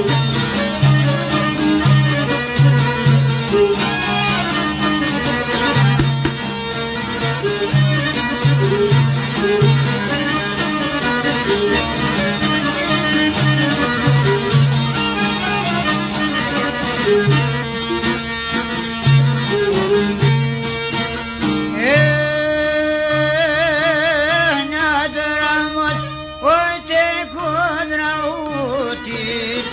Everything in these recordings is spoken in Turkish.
Música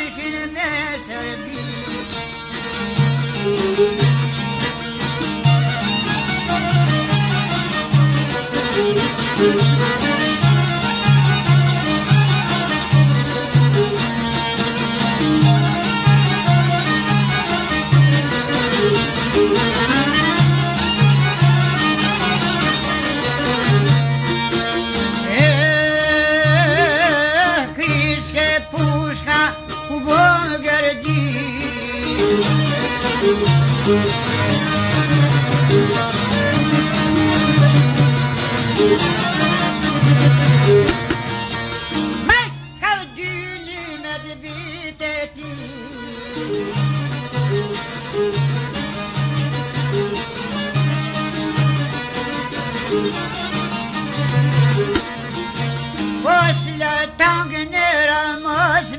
Arşine serpil Boş le tank ne ramaz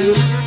you.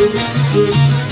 Música